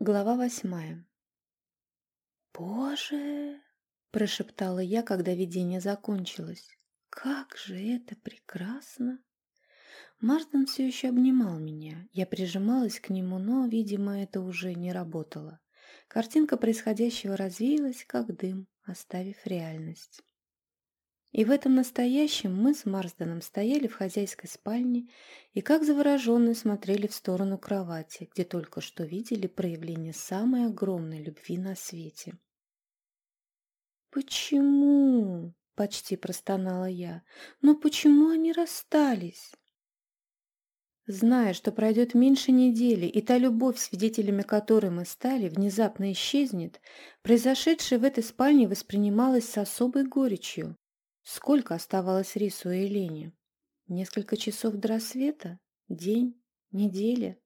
Глава восьмая. «Боже!» – прошептала я, когда видение закончилось. «Как же это прекрасно!» Марсден все еще обнимал меня. Я прижималась к нему, но, видимо, это уже не работало. Картинка происходящего развеялась, как дым, оставив реальность. И в этом настоящем мы с Марсденом стояли в хозяйской спальне и как завороженные смотрели в сторону кровати, где только что видели проявление самой огромной любви на свете. «Почему?» — почти простонала я. «Но почему они расстались?» Зная, что пройдет меньше недели, и та любовь, свидетелями которой мы стали, внезапно исчезнет, произошедшее в этой спальне воспринималось с особой горечью. Сколько оставалось Рису и Елене? Несколько часов до рассвета? День? Неделя?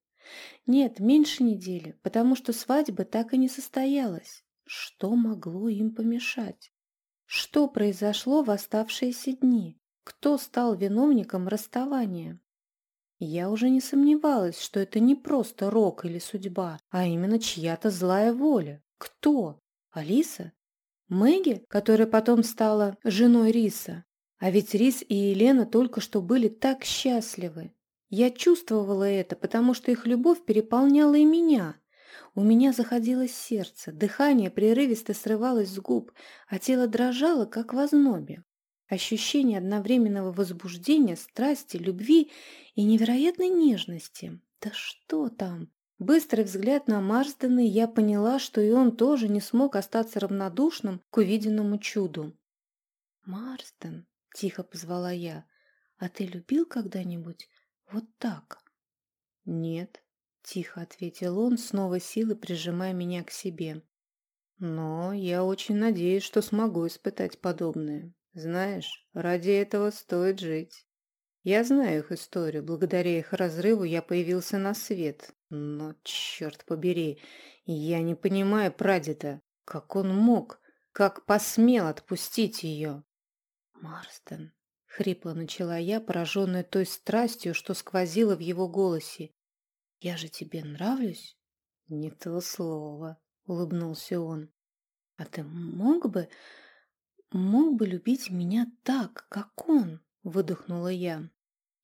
Нет, меньше недели, потому что свадьба так и не состоялась. Что могло им помешать? Что произошло в оставшиеся дни? Кто стал виновником расставания? Я уже не сомневалась, что это не просто рок или судьба, а именно чья-то злая воля. Кто? Алиса? Мэгги, которая потом стала женой Риса. А ведь Рис и Елена только что были так счастливы. Я чувствовала это, потому что их любовь переполняла и меня. У меня заходилось сердце, дыхание прерывисто срывалось с губ, а тело дрожало, как в ознобе. Ощущение одновременного возбуждения, страсти, любви и невероятной нежности. Да что там? Быстрый взгляд на Марсдена, и я поняла, что и он тоже не смог остаться равнодушным к увиденному чуду. «Марсден», — тихо позвала я, — «а ты любил когда-нибудь вот так?» «Нет», — тихо ответил он, снова силой прижимая меня к себе. «Но я очень надеюсь, что смогу испытать подобное. Знаешь, ради этого стоит жить». Я знаю их историю. Благодаря их разрыву я появился на свет. Но, черт побери, я не понимаю прадеда. Как он мог? Как посмел отпустить ее? Марстон, хрипло начала я, пораженная той страстью, что сквозило в его голосе. Я же тебе нравлюсь? Не то слово, улыбнулся он. А ты мог бы, мог бы любить меня так, как он? Выдохнула я.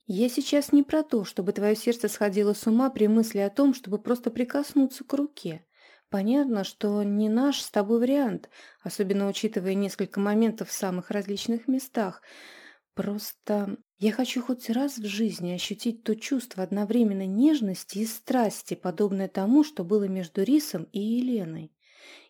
Я сейчас не про то, чтобы твое сердце сходило с ума при мысли о том, чтобы просто прикоснуться к руке. Понятно, что не наш с тобой вариант, особенно учитывая несколько моментов в самых различных местах. Просто я хочу хоть раз в жизни ощутить то чувство одновременно нежности и страсти, подобное тому, что было между Рисом и Еленой.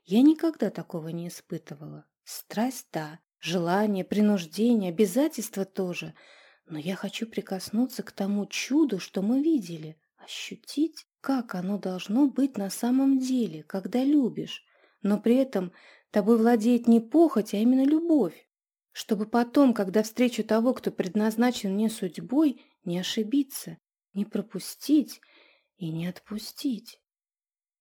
Я никогда такого не испытывала. Страсть – да, желание, принуждение, обязательства тоже – но я хочу прикоснуться к тому чуду, что мы видели, ощутить, как оно должно быть на самом деле, когда любишь, но при этом тобой владеет не похоть, а именно любовь, чтобы потом, когда встречу того, кто предназначен мне судьбой, не ошибиться, не пропустить и не отпустить.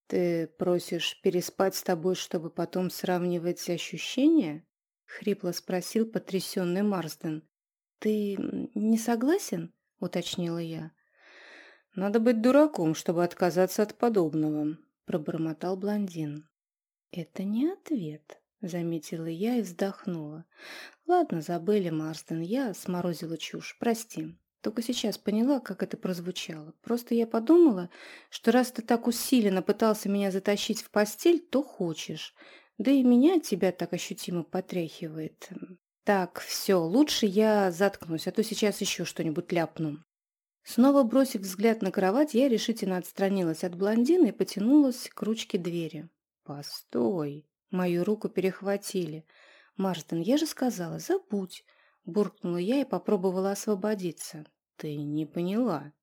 «Ты просишь переспать с тобой, чтобы потом сравнивать ощущения?» — хрипло спросил потрясенный Марсден. «Ты не согласен?» — уточнила я. «Надо быть дураком, чтобы отказаться от подобного», — пробормотал блондин. «Это не ответ», — заметила я и вздохнула. «Ладно, забыли, Марстон, я сморозила чушь, прости. Только сейчас поняла, как это прозвучало. Просто я подумала, что раз ты так усиленно пытался меня затащить в постель, то хочешь. Да и меня от тебя так ощутимо потряхивает. Так, все, лучше я заткнусь, а то сейчас еще что-нибудь ляпну. Снова бросив взгляд на кровать, я решительно отстранилась от блондина и потянулась к ручке двери. «Постой!» Мою руку перехватили. «Марстон, я же сказала, забудь!» Буркнула я и попробовала освободиться. «Ты не поняла».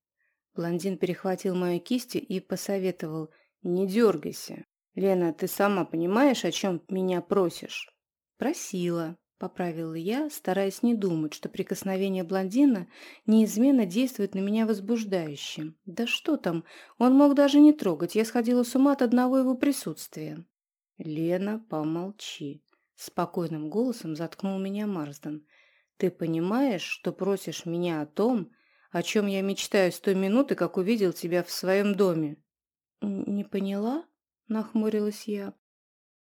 Блондин перехватил мою кисть и посоветовал. «Не дергайся. Лена, ты сама понимаешь, о чем меня просишь?» «Просила», Поправила я, стараясь не думать, что прикосновение блондина неизменно действует на меня возбуждающе. Да что там, он мог даже не трогать, я сходила с ума от одного его присутствия. «Лена, помолчи», — спокойным голосом заткнул меня Марсден. «Ты понимаешь, что просишь меня о том, о чем я мечтаю с той минуты, как увидел тебя в своем доме?» «Не поняла?» — нахмурилась я.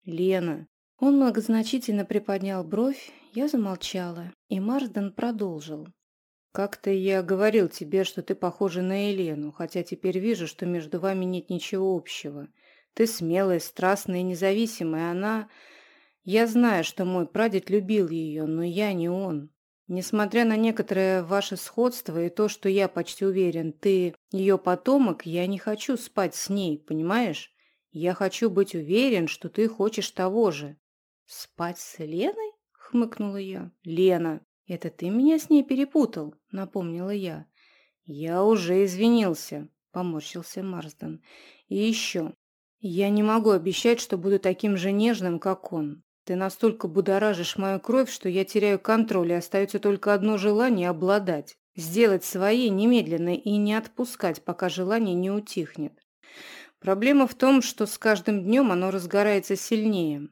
«Лена!» Он многозначительно приподнял бровь, я замолчала, и Марсден продолжил. «Как-то я говорил тебе, что ты похожа на Елену, хотя теперь вижу, что между вами нет ничего общего. Ты смелая, страстная и независимая, она... Я знаю, что мой прадед любил ее, но я не он. Несмотря на некоторое ваше сходство и то, что я почти уверен, ты ее потомок, я не хочу спать с ней, понимаешь? Я хочу быть уверен, что ты хочешь того же. Спать с Леной? Хмыкнула я. Лена, это ты меня с ней перепутал, напомнила я. Я уже извинился, поморщился Марсден. И еще. Я не могу обещать, что буду таким же нежным, как он. Ты настолько будоражишь мою кровь, что я теряю контроль, и остается только одно желание – обладать. Сделать своей немедленно и не отпускать, пока желание не утихнет. Проблема в том, что с каждым днем оно разгорается сильнее.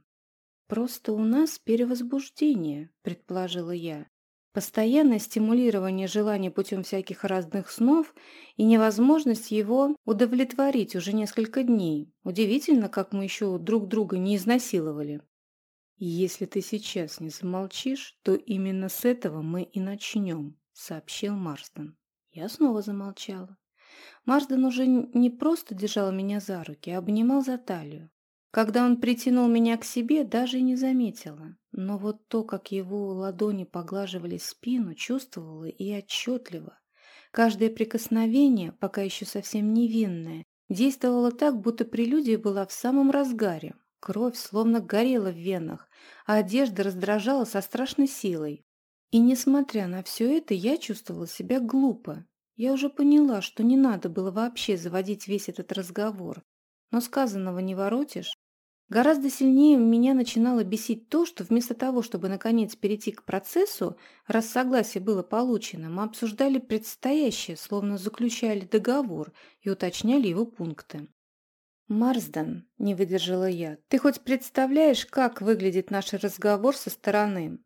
«Просто у нас перевозбуждение», – предположила я. Постоянное стимулирование желания путем всяких разных снов и невозможность его удовлетворить уже несколько дней. Удивительно, как мы еще друг друга не изнасиловали. «Если ты сейчас не замолчишь, то именно с этого мы и начнем», — сообщил Марстон. Я снова замолчала. Марсден уже не просто держал меня за руки, а обнимал за талию. Когда он притянул меня к себе, даже не заметила. Но вот то, как его ладони поглаживали спину, чувствовала и отчетливо. Каждое прикосновение, пока еще совсем невинное, действовало так, будто прелюдия была в самом разгаре, Кровь словно горела в венах, а одежда раздражала со страшной силой. И несмотря на все это, я чувствовала себя глупо. Я уже поняла, что не надо было вообще заводить весь этот разговор. Но сказанного не воротишь. Гораздо сильнее меня начинало бесить то, что вместо того, чтобы наконец перейти к процессу, раз согласие было получено, мы обсуждали предстоящее, словно заключали договор и уточняли его пункты. «Марсден», — не выдержала я, — «ты хоть представляешь, как выглядит наш разговор со стороны?»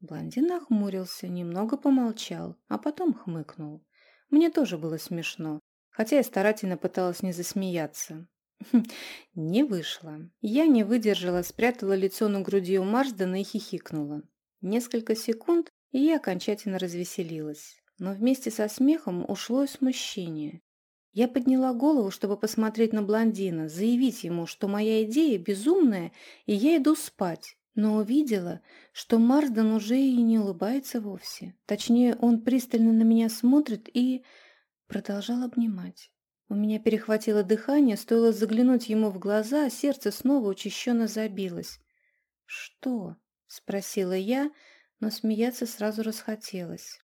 Блондин нахмурился, немного помолчал, а потом хмыкнул. Мне тоже было смешно, хотя я старательно пыталась не засмеяться. Не вышло. Я не выдержала, спрятала лицо на груди у Марсдена и хихикнула. Несколько секунд, и я окончательно развеселилась. Но вместе со смехом ушло и смущение. Я подняла голову, чтобы посмотреть на блондина, заявить ему, что моя идея безумная, и я иду спать, но увидела, что Марсден уже и не улыбается вовсе. Точнее, он пристально на меня смотрит и продолжал обнимать. У меня перехватило дыхание, стоило заглянуть ему в глаза, а сердце снова учащенно забилось. «Что?» — спросила я, но смеяться сразу расхотелось.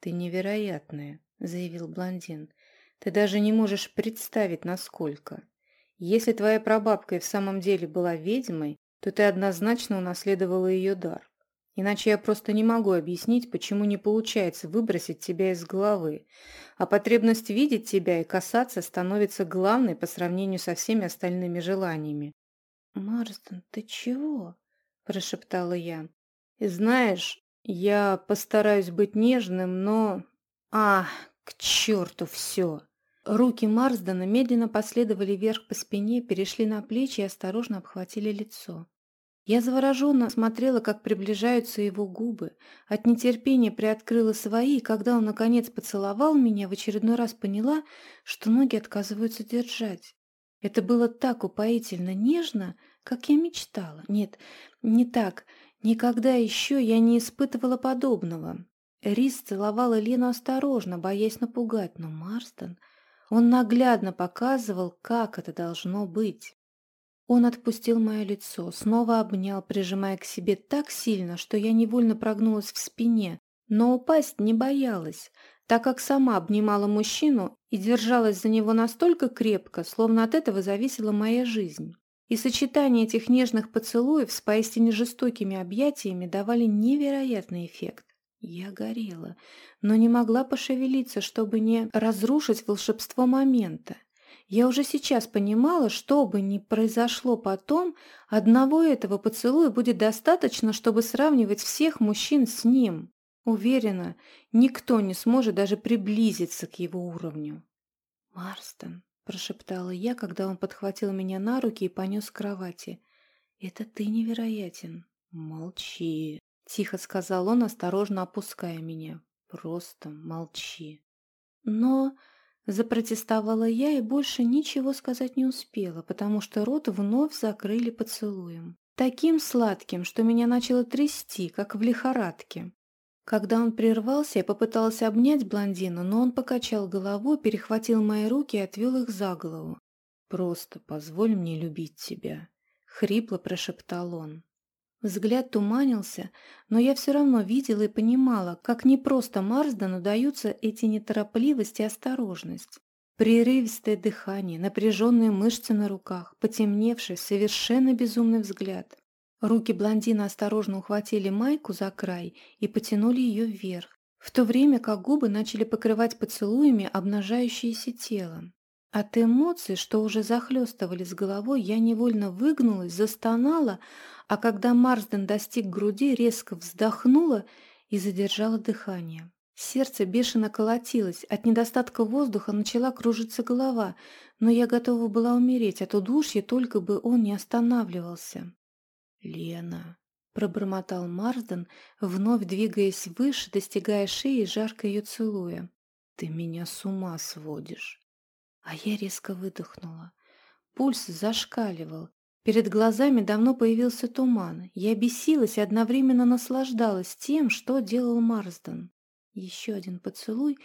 «Ты невероятная», — заявил блондин. Ты даже не можешь представить, насколько. Если твоя прабабка и в самом деле была ведьмой, то ты однозначно унаследовала ее дар. Иначе я просто не могу объяснить, почему не получается выбросить тебя из головы, а потребность видеть тебя и касаться становится главной по сравнению со всеми остальными желаниями. «Марстон, ты чего?» – прошептала я. «И знаешь, я постараюсь быть нежным, но... А, к черту все!» Руки Марсдена медленно последовали вверх по спине, перешли на плечи и осторожно обхватили лицо. Я завороженно смотрела, как приближаются его губы. От нетерпения приоткрыла свои, и когда он, наконец, поцеловал меня, в очередной раз поняла, что ноги отказываются держать. Это было так упоительно нежно, как я мечтала. Нет, не так. Никогда еще я не испытывала подобного. Рис целовала Лену осторожно, боясь напугать, но Марстон... Он наглядно показывал, как это должно быть. Он отпустил мое лицо, снова обнял, прижимая к себе так сильно, что я невольно прогнулась в спине, но упасть не боялась, так как сама обнимала мужчину и держалась за него настолько крепко, словно от этого зависела моя жизнь. И сочетание этих нежных поцелуев с поистине жестокими объятиями давали невероятный эффект. Я горела, но не могла пошевелиться, чтобы не разрушить волшебство момента. Я уже сейчас понимала, что бы ни произошло потом, одного этого поцелуя будет достаточно, чтобы сравнивать всех мужчин с ним. Уверена, никто не сможет даже приблизиться к его уровню. «Марстон», — прошептала я, когда он подхватил меня на руки и понес к кровати. «Это ты невероятен». «Молчи», — тихо сказал он, осторожно опуская меня. «Просто молчи». «Но...» — запротестовала я и больше ничего сказать не успела, потому что рот вновь закрыли поцелуем. Таким сладким, что меня начало трясти, как в лихорадке. Когда он прервался, я попыталась обнять блондина, но он покачал головой, перехватил мои руки и отвел их за голову. «Просто позволь мне любить тебя», — хрипло прошептал он. Взгляд туманился, но я все равно видела и понимала, как непросто Марсдену даются эти неторопливость и осторожность. Прерывистое дыхание, напряженные мышцы на руках, потемневший, совершенно безумный взгляд. Руки блондина осторожно ухватили майку за край и потянули ее вверх, в то время как губы начали покрывать поцелуями обнажающееся тело. От эмоций, что уже захлестывали с головой, я невольно выгнулась, застонала, а когда Марсден достиг груди, резко вздохнула и задержала дыхание. Сердце бешено колотилось, от недостатка воздуха начала кружиться голова, но я готова была умереть от удушья, только бы он не останавливался. «Лена», — пробормотал Марсден, вновь двигаясь выше, достигая шеи и жарко ее целуя. «Ты меня с ума сводишь». А я резко выдохнула. Пульс зашкаливал. Перед глазами давно появился туман. Я бесилась и одновременно наслаждалась тем, что делал Марсден. Еще один поцелуй,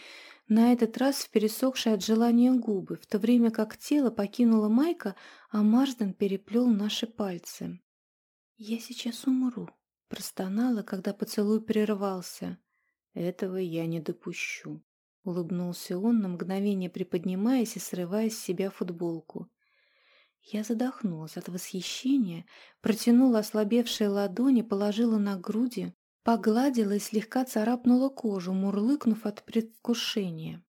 на этот раз в пересохшие от желания губы, в то время как тело покинуло Майка, а Марсден переплел наши пальцы. «Я сейчас умру», — простонала, когда поцелуй прервался. «Этого я не допущу», — улыбнулся он, на мгновение приподнимаясь и срывая с себя футболку. Я задохнулась от восхищения, протянула ослабевшие ладони, положила на груди, погладила и слегка царапнула кожу, мурлыкнув от предвкушения.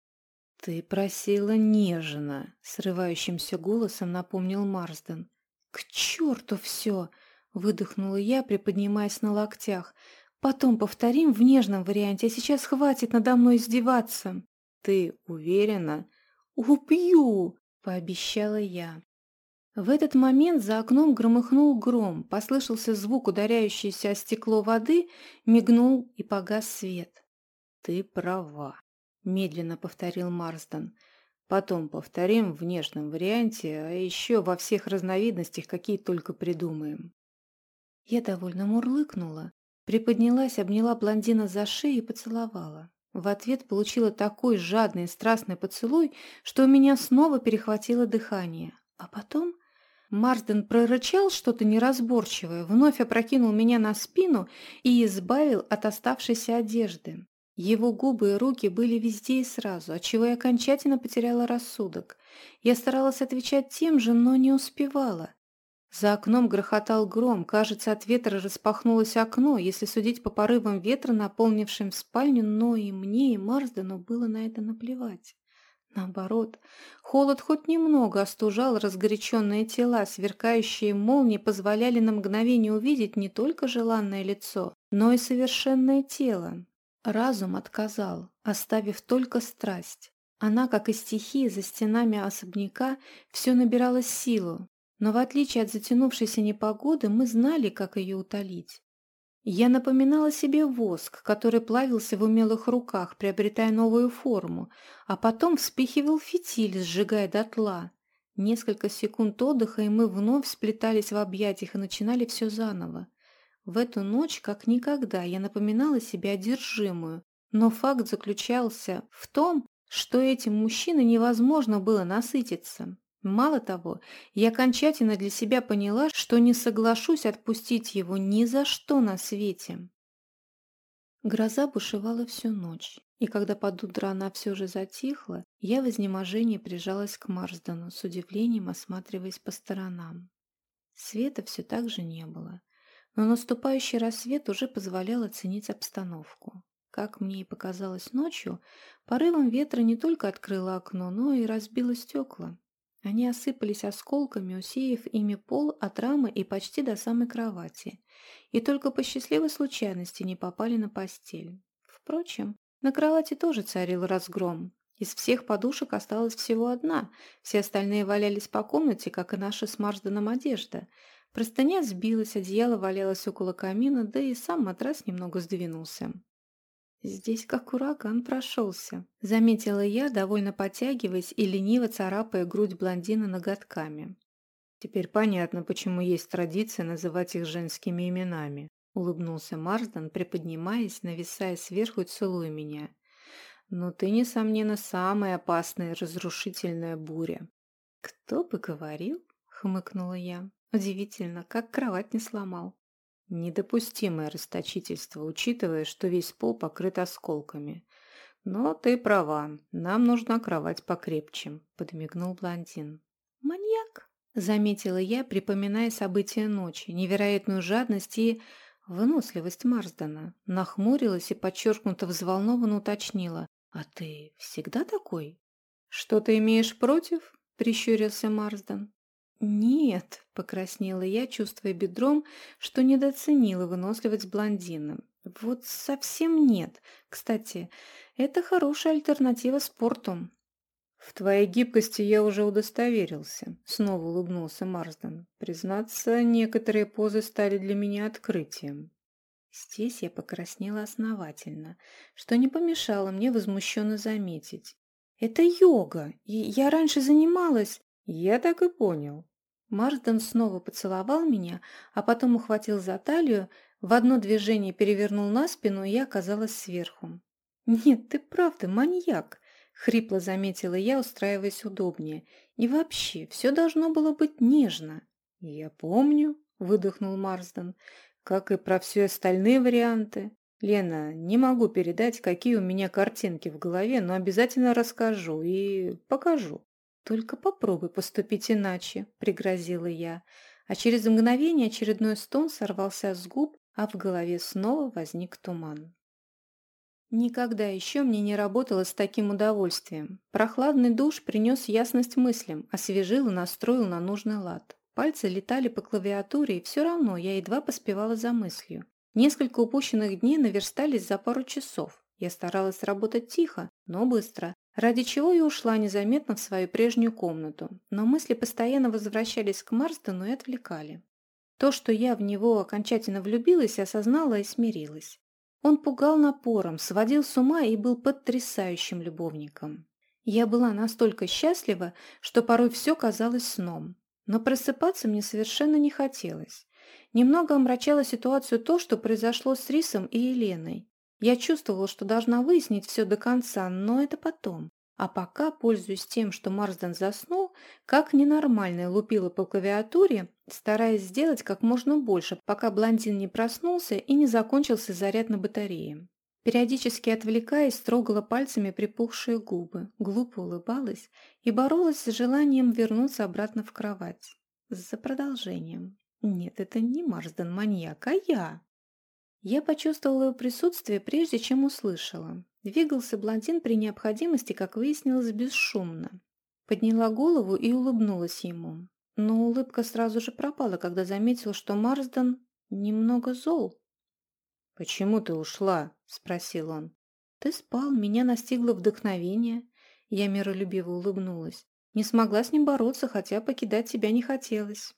«Ты просила нежно», — срывающимся голосом напомнил Марсден. «К черту все!» Выдохнула я, приподнимаясь на локтях. Потом повторим в нежном варианте, а сейчас хватит надо мной издеваться. Ты уверена? Убью, пообещала я. В этот момент за окном громыхнул гром, послышался звук ударяющийся о стекло воды, мигнул и погас свет. «Ты права», — медленно повторил Марсден. «Потом повторим в нежном варианте, а еще во всех разновидностях, какие только придумаем». Я довольно мурлыкнула, приподнялась, обняла блондина за шею и поцеловала. В ответ получила такой жадный и страстный поцелуй, что у меня снова перехватило дыхание. А потом Марсден прорычал что-то неразборчивое, вновь опрокинул меня на спину и избавил от оставшейся одежды. Его губы и руки были везде и сразу, отчего я окончательно потеряла рассудок. Я старалась отвечать тем же, но не успевала. За окном грохотал гром, кажется, от ветра распахнулось окно, если судить по порывам ветра, наполнившим спальню, но и мне, и Марсдену было на это наплевать. Наоборот, холод хоть немного остужал разгоряченные тела, сверкающие молнии позволяли на мгновение увидеть не только желанное лицо, но и совершенное тело. Разум отказал, оставив только страсть. Она, как и стихия за стенами особняка, все набирала силу, но в отличие от затянувшейся непогоды, мы знали, как ее утолить. Я напоминала себе воск, который плавился в умелых руках, приобретая новую форму, а потом вспихивал фитиль, сжигая дотла. Несколько секунд отдыха, и мы вновь сплетались в объятиях и начинали все заново. В эту ночь, как никогда, я напоминала себе одержимую, но факт заключался в том, что этим мужчиной невозможно было насытиться. Мало того, я окончательно для себя поняла, что не соглашусь отпустить его ни за что на свете. Гроза бушевала всю ночь, и когда под утро она все же затихла, я в изнеможении прижалась к Марсдену, с удивлением осматриваясь по сторонам. Света все так же не было, но наступающий рассвет уже позволял оценить обстановку. Как мне и показалось ночью, порывом ветра не только открыло окно, но и разбило стекла. Они осыпались осколками, усеяв ими пол от рамы и почти до самой кровати, и только по счастливой случайности не попали на постель. Впрочем, на кровати тоже царил разгром. Из всех подушек осталась всего одна, все остальные валялись по комнате, как и наша с Марсденом одежда. Простыня сбилась, одеяло валялось около камина, да и сам матрас немного сдвинулся. «Здесь как ураган прошелся», — заметила я, довольно потягиваясь и лениво царапая грудь блондина ноготками. «Теперь понятно, почему есть традиция называть их женскими именами», — улыбнулся Марсден, приподнимаясь, нависая сверху и целуя меня. «Но ты, несомненно, самая опасная разрушительная буря». «Кто бы говорил?» — хмыкнула я. «Удивительно, как кровать не сломал». Недопустимое расточительство, учитывая, что весь пол покрыт осколками. Но ты права, нам нужна кровать покрепче, подмигнул блондин. Маньяк, заметила я, припоминая события ночи, невероятную жадность и выносливость Марсдена. Нахмурилась и подчеркнуто взволнованно уточнила. «А ты всегда такой?» «Что ты имеешь против?» — прищурился Марсден. «Нет», — покраснела я, чувствуя бедром, что недооценила выносливость блондина. «Вот совсем нет. Кстати, это хорошая альтернатива спорту». «В твоей гибкости я уже удостоверился», — снова улыбнулся Марсден. «Признаться, некоторые позы стали для меня открытием». Здесь я покраснела основательно, что не помешало мне возмущенно заметить. «Это йога, и я раньше занималась...» «Я так и понял». Марсден снова поцеловал меня, а потом ухватил за талию, в одно движение перевернул на спину, и я оказалась сверху. «Нет, ты правда маньяк», — хрипло заметила я, устраиваясь удобнее. «И вообще, все должно было быть нежно». «Я помню», — выдохнул Марсден, — «как и про все остальные варианты. Лена, не могу передать, какие у меня картинки в голове, но обязательно расскажу и покажу». «Только попробуй поступить иначе», — пригрозила я, а через мгновение очередной стон сорвался с губ, а в голове снова возник туман. Никогда еще мне не работало с таким удовольствием. Прохладный душ принес ясность мыслям, освежил и настроил на нужный лад. Пальцы летали по клавиатуре, и все равно я едва поспевала за мыслью. Несколько упущенных дней наверстались за пару часов. Я старалась работать тихо, но быстро, ради чего и ушла незаметно в свою прежнюю комнату, но мысли постоянно возвращались к Марсдену и отвлекали. То, что я в него окончательно влюбилась, осознала и смирилась. Он пугал напором, сводил с ума и был потрясающим любовником. Я была настолько счастлива, что порой все казалось сном. Но просыпаться мне совершенно не хотелось. Немного омрачало ситуацию то, что произошло с Рисом и Еленой. Я чувствовала, что должна выяснить все до конца, но это потом. А пока, пользуясь тем, что Марсден заснул, как ненормальная лупила по клавиатуре, стараясь сделать как можно больше, пока блондин не проснулся и не закончился заряд на батарее. Периодически отвлекаясь, трогала пальцами припухшие губы, глупо улыбалась и боролась с желанием вернуться обратно в кровать. За продолжением. Нет, это не Марсден маньяк, а я. Я почувствовала его присутствие, прежде чем услышала. Двигался блондин при необходимости, как выяснилось, бесшумно. Подняла голову и улыбнулась ему. Но улыбка сразу же пропала, когда заметила, что Марсден немного зол. «Почему ты ушла?» – спросил он. «Ты спал, меня настигло вдохновение». Я миролюбиво улыбнулась. Не смогла с ним бороться, хотя покидать тебя не хотелось.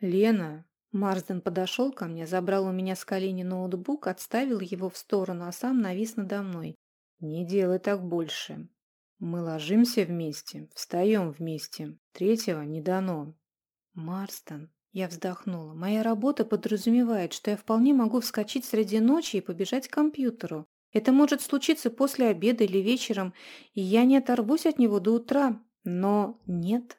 «Лена, Марсден подошел ко мне, забрал у меня с колени ноутбук, отставил его в сторону, а сам навис надо мной. «Не делай так больше. Мы ложимся вместе, встаем вместе. Третьего не дано». «Марстон», я вздохнула, «моя работа подразумевает, что я вполне могу вскочить среди ночи и побежать к компьютеру. Это может случиться после обеда или вечером, и я не оторвусь от него до утра. Но нет,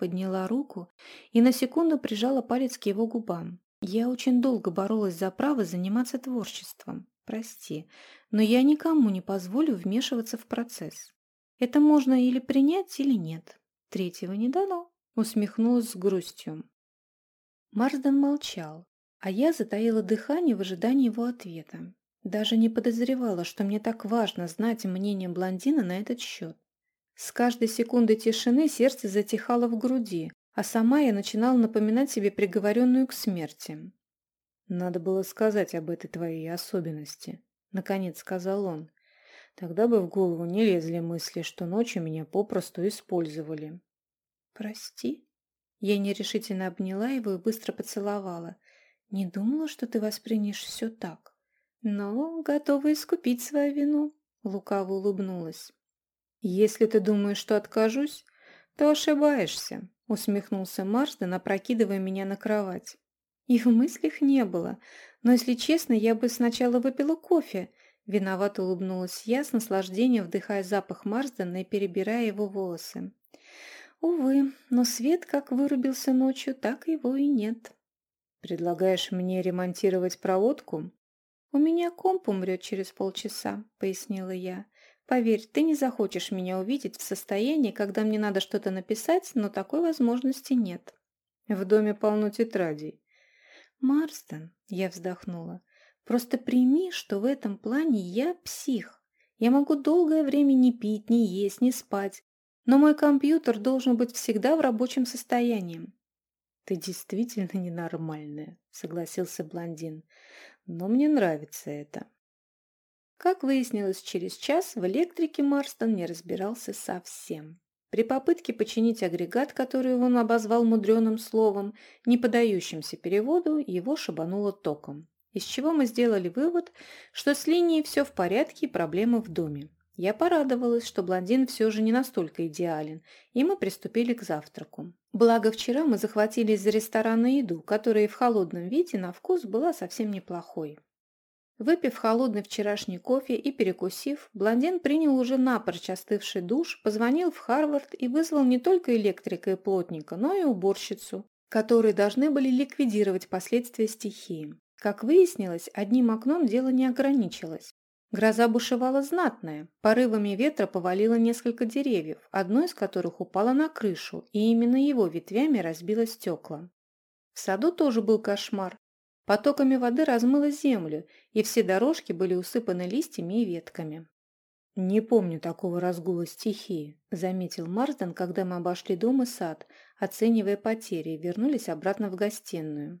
Подняла руку и на секунду прижала палец к его губам. Я очень долго боролась за право заниматься творчеством. Прости, но я никому не позволю вмешиваться в процесс. Это можно или принять, или нет. Третьего не дано. Усмехнулась с грустью. Марсден молчал, а я затаила дыхание в ожидании его ответа. Даже не подозревала, что мне так важно знать мнение блондина на этот счет. С каждой секундой тишины сердце затихало в груди, а сама я начинала напоминать себе приговоренную к смерти. «Надо было сказать об этой твоей особенности», — наконец сказал он. Тогда бы в голову не лезли мысли, что ночью меня попросту использовали. «Прости?» Я нерешительно обняла его и быстро поцеловала. «Не думала, что ты воспримешь все так, но готова искупить свою вину», — лукаво улыбнулась. «Если ты думаешь, что откажусь, то ошибаешься», — усмехнулся Марсден, опрокидывая меня на кровать. И в мыслях не было, но, если честно, я бы сначала выпила кофе. Виновато улыбнулась я, с наслаждением вдыхая запах Марсдена и перебирая его волосы. Увы, но свет как вырубился ночью, так его и нет. «Предлагаешь мне ремонтировать проводку?» «У меня комп умрет через полчаса», — пояснила я. «Поверь, ты не захочешь меня увидеть в состоянии, когда мне надо что-то написать, но такой возможности нет». «В доме полно тетрадей». «Марстон», — я вздохнула, — «просто прими, что в этом плане я псих. Я могу долгое время не пить, не есть, не спать, но мой компьютер должен быть всегда в рабочем состоянии. «Ты действительно ненормальная», — согласился блондин. «Но мне нравится это». Как выяснилось через час, в электрике Марстон не разбирался совсем. При попытке починить агрегат, который он обозвал мудреным словом, не подающимся переводу, его шибануло током. Из чего мы сделали вывод, что с линией все в порядке и проблемы в доме. Я порадовалась, что блондин все же не настолько идеален, и мы приступили к завтраку. Благо, вчера мы захватили из ресторана еду, которая в холодном виде на вкус была совсем неплохой. Выпив холодный вчерашний кофе и перекусив, блондин принял уже напрочь остывший душ, позвонил в Харвард и вызвал не только электрика и плотника, но и уборщицу, которые должны были ликвидировать последствия стихии. Как выяснилось, одним окном дело не ограничилось. Гроза бушевала знатная. Порывами ветра повалило несколько деревьев, одно из которых упало на крышу, и именно его ветвями разбило стекла. В саду тоже был кошмар. Потоками воды размыло землю, и все дорожки были усыпаны листьями и ветками. «Не помню такого разгула стихии», — заметил Марсден, когда мы обошли дом и сад, оценивая потери, и вернулись обратно в гостиную.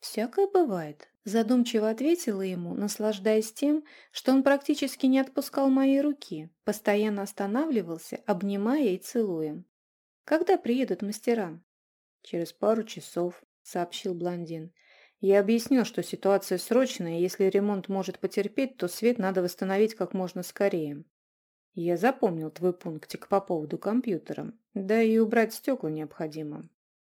«Всякое бывает», – задумчиво ответила ему, наслаждаясь тем, что он практически не отпускал мои руки, постоянно останавливался, обнимая и целуя. «Когда приедут мастера?» «Через пару часов», – сообщил блондин. «Я объяснил, что ситуация срочная, и если ремонт может потерпеть, то свет надо восстановить как можно скорее. Я запомнил твой пунктик по поводу компьютера. Да и убрать стекла необходимо.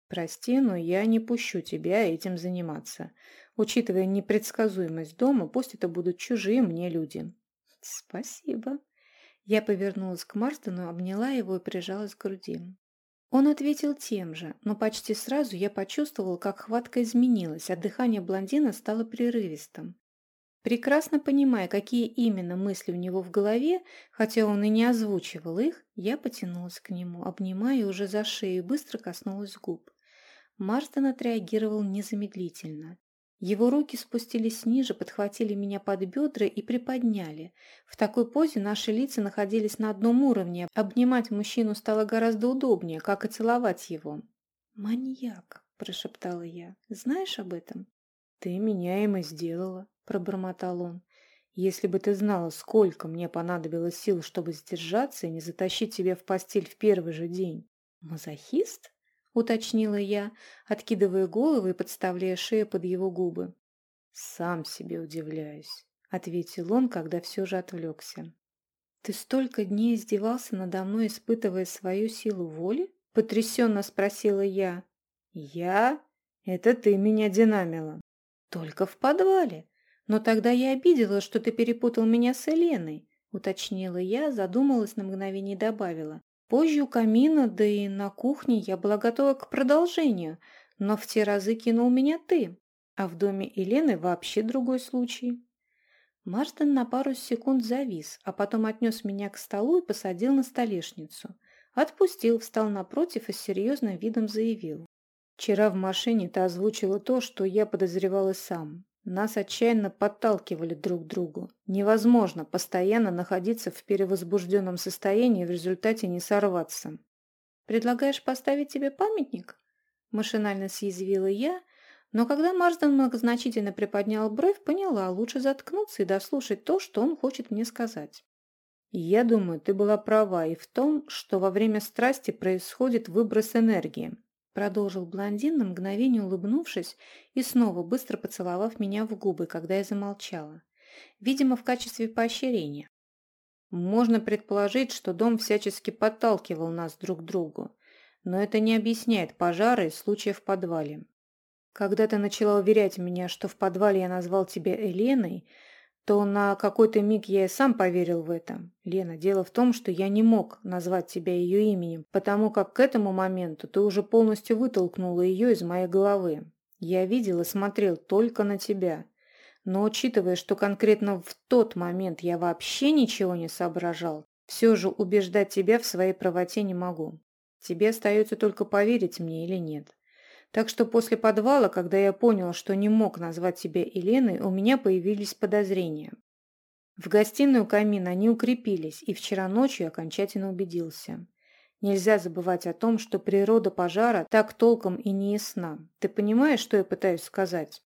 «Прости, но я не пущу тебя этим заниматься. Учитывая непредсказуемость дома, пусть это будут чужие мне люди». «Спасибо». Я повернулась к Марстону, обняла его и прижалась к груди. Он ответил тем же, но почти сразу я почувствовала, как хватка изменилась, а дыхание блондина стало прерывистым. Прекрасно понимая, какие именно мысли у него в голове, хотя он и не озвучивал их, я потянулась к нему, обнимая уже за шею и быстро коснулась губ. Марстон отреагировал незамедлительно. Его руки спустились ниже, подхватили меня под бедра и приподняли. В такой позе наши лица находились на одном уровне. Обнимать мужчину стало гораздо удобнее, как и целовать его. «Маньяк», – прошептала я. «Знаешь об этом?» «Ты меня им и сделала», – пробормотал он. «Если бы ты знала, сколько мне понадобилось сил, чтобы сдержаться и не затащить тебя в постель в первый же день». «Мазохист?» Уточнила я, откидывая голову и подставляя шею под его губы. «Сам себе удивляюсь», — ответил он, когда все же отвлекся. «Ты столько дней издевался надо мной, испытывая свою силу воли?» — потрясенно спросила я. «Я? Это ты меня динамила». «Только в подвале. Но тогда я обидела, что ты перепутал меня с Еленой», — уточнила я, задумалась на мгновение и добавила. Позже у камина, да и на кухне я была готова к продолжению, но в те разы кинул меня ты, а в доме Елены вообще другой случай. Марстон на пару секунд завис, а потом отнес меня к столу и посадил на столешницу. Отпустил, встал напротив и с серьезным видом заявил. «Вчера в машине ты озвучила то, что я подозревал и сам. Нас отчаянно подталкивали друг к другу. Невозможно постоянно находиться в перевозбужденном состоянии и в результате не сорваться. «Предлагаешь поставить тебе памятник?» Машинально съязвила я, но когда Марсден многозначительно приподнял бровь, поняла, лучше заткнуться и дослушать то, что он хочет мне сказать. Я думаю, ты была права и в том, что во время страсти происходит выброс энергии. Продолжил блондин, на мгновение улыбнувшись и снова быстро поцеловав меня в губы, когда я замолчала. Видимо, в качестве поощрения. Можно предположить, что дом всячески подталкивал нас друг к другу, но это не объясняет пожары и случая в подвале. Когда ты начала уверять меня, что в подвале я назвал тебя Еленой, то на какой-то миг я и сам поверил в это. Лена, дело в том, что я не мог назвать тебя ее именем, потому как к этому моменту ты уже полностью вытолкнула ее из моей головы. Я видел и смотрел только на тебя. Но учитывая, что конкретно в тот момент я вообще ничего не соображал, все же убеждать тебя в своей правоте не могу. Тебе остается только поверить мне или нет. Так что после подвала, когда я понял, что не мог назвать себя Еленой, у меня появились подозрения. В гостиную камин они укрепились, и вчера ночью я окончательно убедился. Нельзя забывать о том, что природа пожара так толком и не ясна. Ты понимаешь, что я пытаюсь сказать?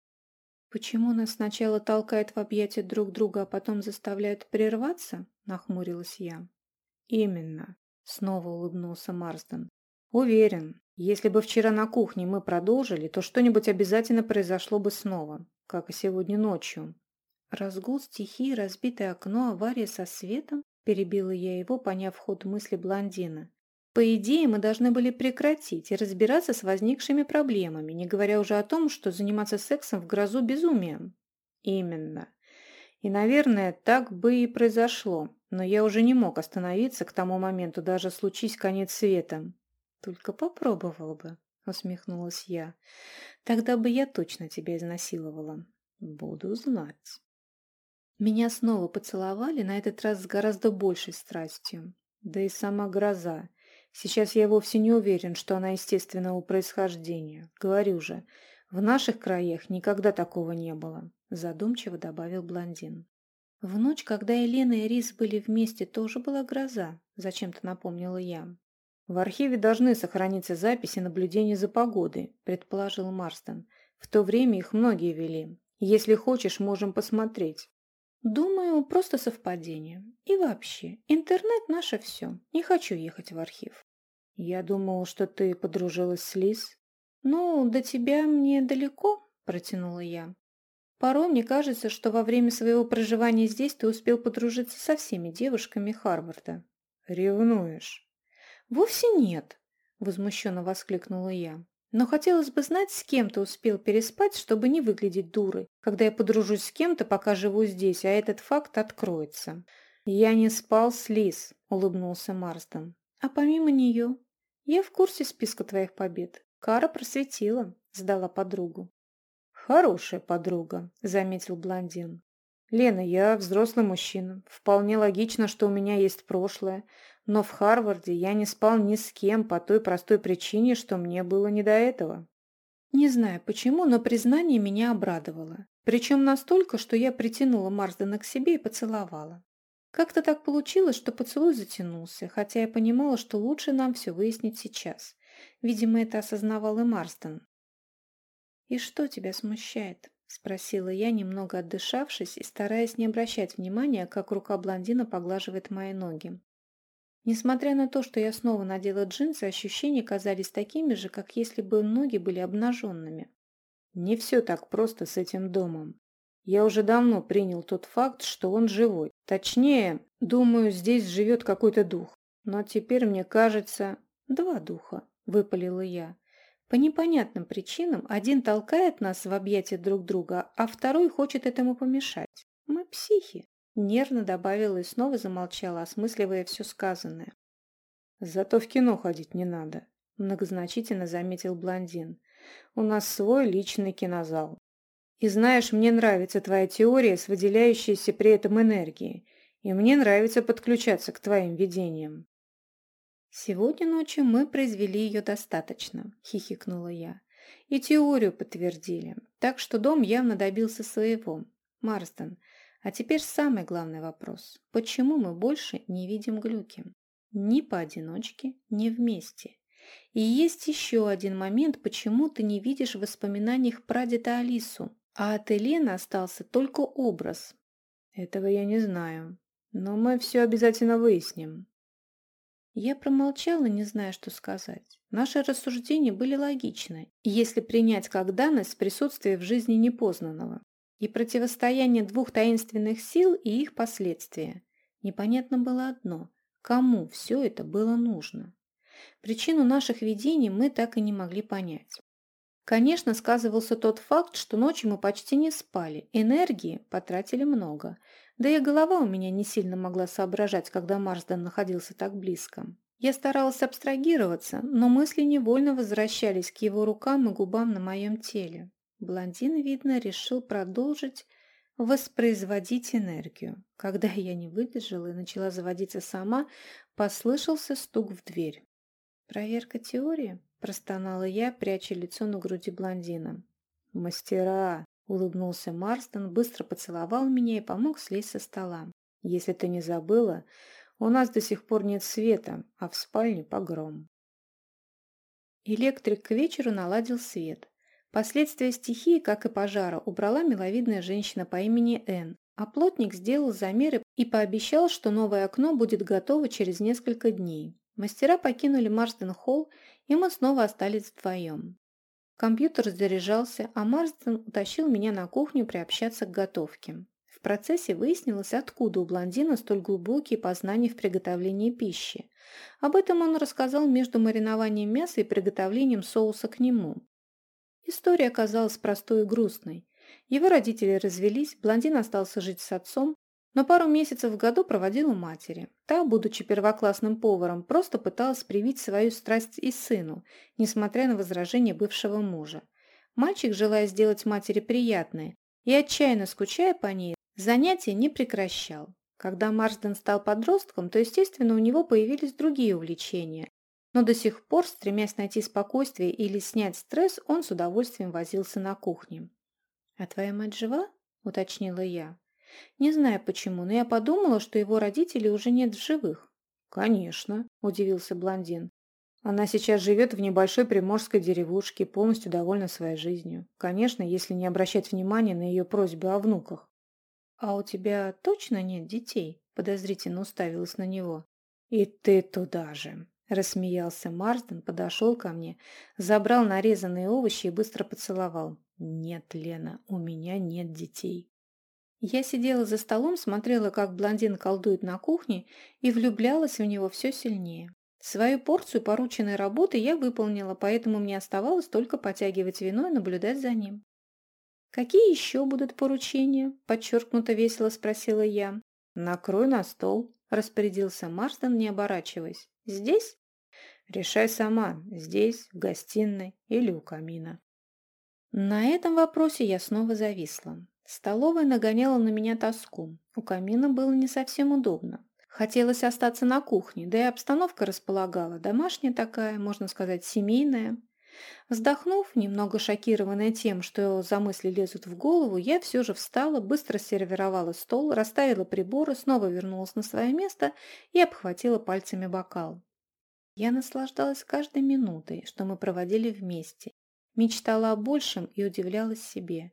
«Почему нас сначала толкают в объятия друг друга, а потом заставляют прерваться?» – нахмурилась я. «Именно», – снова улыбнулся Марсден. «Уверен, если бы вчера на кухне мы продолжили, то что-нибудь обязательно произошло бы снова, как и сегодня ночью. Разгул стихии, разбитое окно, авария со светом? Перебила я его, поняв ход мысли блондина. По идее, мы должны были прекратить и разбираться с возникшими проблемами, не говоря уже о том, что заниматься сексом в грозу безумием. Именно. И, наверное, так бы и произошло, но я уже не мог остановиться к тому моменту, даже случись конец света. Только попробовал бы, усмехнулась я. Тогда бы я точно тебя изнасиловала. Буду знать. Меня снова поцеловали, на этот раз с гораздо большей страстью. Да и сама гроза. Сейчас я вовсе не уверен, что она естественного происхождения. Говорю же, в наших краях никогда такого не было, задумчиво добавил блондин. В ночь, когда Елена и Рис были вместе, тоже была гроза, зачем-то напомнила я. «В архиве должны сохраниться записи наблюдений за погодой», – предположил Марстон. «В то время их многие вели. Если хочешь, можем посмотреть». «Думаю, просто совпадение. И вообще, интернет – наше все. Не хочу ехать в архив». «Я думал, что ты подружилась с Лиз». «Ну, до тебя мне далеко», – протянула я. «Порой мне кажется, что во время своего проживания здесь ты успел подружиться со всеми девушками Харварда». «Ревнуешь?» «Вовсе нет», – возмущенно воскликнула я. «Но хотелось бы знать, с кем ты успел переспать, чтобы не выглядеть дурой, когда я подружусь с кем-то, пока живу здесь, а этот факт откроется». «Я не спал с Лиз», – улыбнулся Марсден. «А помимо нее? Я в курсе списка твоих побед. Кара просветила», – сдала подругу. «Хорошая подруга», – заметил блондин. «Лена, я взрослый мужчина. Вполне логично, что у меня есть прошлое. Но в Харварде я не спал ни с кем по той простой причине, что мне было не до этого. Не знаю почему, но признание меня обрадовало. Причем настолько, что я притянула Марсдена к себе и поцеловала. Как-то так получилось, что поцелуй затянулся, хотя я понимала, что лучше нам все выяснить сейчас. Видимо, это осознавал и Марсден. «И что тебя смущает?» – спросила я, немного отдышавшись и стараясь не обращать внимания, как рука блондина поглаживает мои ноги. Несмотря на то, что я снова надела джинсы, ощущения казались такими же, как если бы ноги были обнаженными. Не все так просто с этим домом. Я уже давно принял тот факт, что он живой. Точнее, думаю, здесь живет какой-то дух. Но теперь мне кажется... Два духа, выпалила я. По непонятным причинам один толкает нас в объятия друг друга, а второй хочет этому помешать. Мы психи. Нервно добавила и снова замолчала, осмысливая все сказанное. «Зато в кино ходить не надо», – многозначительно заметил блондин. «У нас свой личный кинозал. И знаешь, мне нравится твоя теория с выделяющейся при этом энергией, и мне нравится подключаться к твоим видениям». «Сегодня ночью мы произвели ее достаточно», – хихикнула я. «И теорию подтвердили, так что дом явно добился своего. Марстон, а теперь самый главный вопрос. Почему мы больше не видим глюки? Ни поодиночке, ни вместе. И есть еще один момент, почему ты не видишь в воспоминаниях прадеда Алису, а от Елены остался только образ. Этого я не знаю. Но мы все обязательно выясним. Я промолчала, не зная, что сказать. Наши рассуждения были логичны, если принять как данность присутствие в жизни непознанного и противостояние двух таинственных сил и их последствия. Непонятно было одно – кому все это было нужно. Причину наших видений мы так и не могли понять. Конечно, сказывался тот факт, что ночью мы почти не спали, энергии потратили много, да и голова у меня не сильно могла соображать, когда Марсден находился так близко. Я старалась абстрагироваться, но мысли невольно возвращались к его рукам и губам на моем теле. Блондин, видно, решил продолжить воспроизводить энергию. Когда я не выдержала и начала заводиться сама, послышался стук в дверь. «Проверка теории?» – простонала я, пряча лицо на груди блондина. «Мастера!» – улыбнулся Марстон, быстро поцеловал меня и помог слезть со стола. «Если ты не забыла, у нас до сих пор нет света, а в спальне погром». Электрик к вечеру наладил свет. Последствия стихии, как и пожара, убрала миловидная женщина по имени Энн, а плотник сделал замеры и пообещал, что новое окно будет готово через несколько дней. Мастера покинули Марсден-холл, и мы снова остались вдвоем. Компьютер заряжался, а Марсден утащил меня на кухню приобщаться к готовке. В процессе выяснилось, откуда у блондина столь глубокие познания в приготовлении пищи. Об этом он рассказал между маринованием мяса и приготовлением соуса к нему. История оказалась простой и грустной. Его родители развелись, блондин остался жить с отцом, но пару месяцев в году проводил у матери. Та, будучи первоклассным поваром, просто пыталась привить свою страсть и сыну, несмотря на возражения бывшего мужа. Мальчик, желая сделать матери приятное и отчаянно скучая по ней, занятия не прекращал. Когда Марсден стал подростком, то, естественно, у него появились другие увлечения, но до сих пор, стремясь найти спокойствие или снять стресс, он с удовольствием возился на кухне. «А твоя мать жива?» – уточнила я. Не знаю почему, но я подумала, что его родителей уже нет в живых. «Конечно», – удивился блондин. «Она сейчас живет в небольшой приморской деревушке, полностью довольна своей жизнью. Конечно, если не обращать внимания на ее просьбы о внуках». «А у тебя точно нет детей?» – подозрительно уставилась на него. «И ты туда же», Рассмеялся Марсден, подошел ко мне, забрал нарезанные овощи и быстро поцеловал. «Нет, Лена, у меня нет детей». Я сидела за столом, смотрела, как блондин колдует на кухне и влюблялась в него все сильнее. Свою порцию порученной работы я выполнила, поэтому мне оставалось только потягивать вино и наблюдать за ним. «Какие еще будут поручения?» – подчеркнуто весело спросила я. «Накрой на стол», – распорядился Марсден, не оборачиваясь. «Здесь?» Решай сама, здесь, в гостиной или у камина. На этом вопросе я снова зависла. Столовая нагоняла на меня тоску. У камина было не совсем удобно. Хотелось остаться на кухне, да и обстановка располагала. Домашняя такая, можно сказать, семейная. Вздохнув, немного шокированная тем, что за мысли лезут в голову, я все же встала, быстро сервировала стол, расставила приборы, снова вернулась на свое место и обхватила пальцами бокал. Я наслаждалась каждой минутой, что мы проводили вместе, мечтала о большем и удивлялась себе.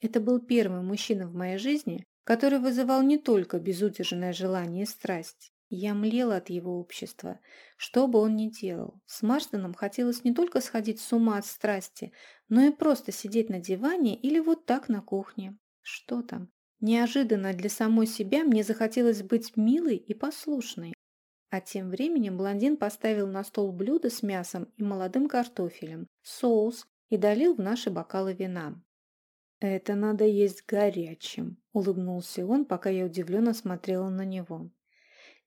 Это был первый мужчина в моей жизни, который вызывал не только безудержное желание и страсть. Я млела от его общества, что бы он ни делал. С Марстоном хотелось не только сходить с ума от страсти, но и просто сидеть на диване или вот так на кухне. Что там? Неожиданно для самой себя мне захотелось быть милой и послушной. А тем временем блондин поставил на стол блюдо с мясом и молодым картофелем, соус и долил в наши бокалы вина. «Это надо есть горячим», — улыбнулся он, пока я удивленно смотрела на него.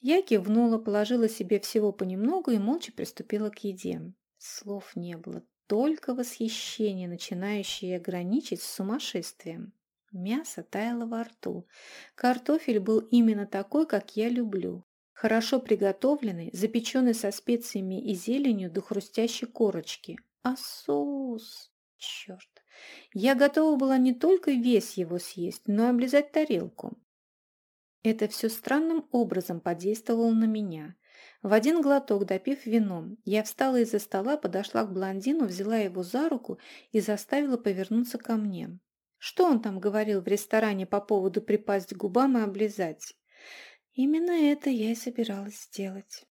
Я кивнула, положила себе всего понемногу и молча приступила к еде. Слов не было, только восхищение, начинающее граничить с сумасшествием. Мясо таяло во рту. Картофель был именно такой, как я люблю. Хорошо приготовленный, запеченный со специями и зеленью до хрустящей корочки. А соус... Черт! Я готова была не только весь его съесть, но и облизать тарелку. Это все странным образом подействовало на меня. В один глоток, допив вином, я встала из-за стола, подошла к блондину, взяла его за руку и заставила повернуться ко мне. Что он там говорил в ресторане по поводу припасть к губам и облизать? Именно это я и собиралась сделать.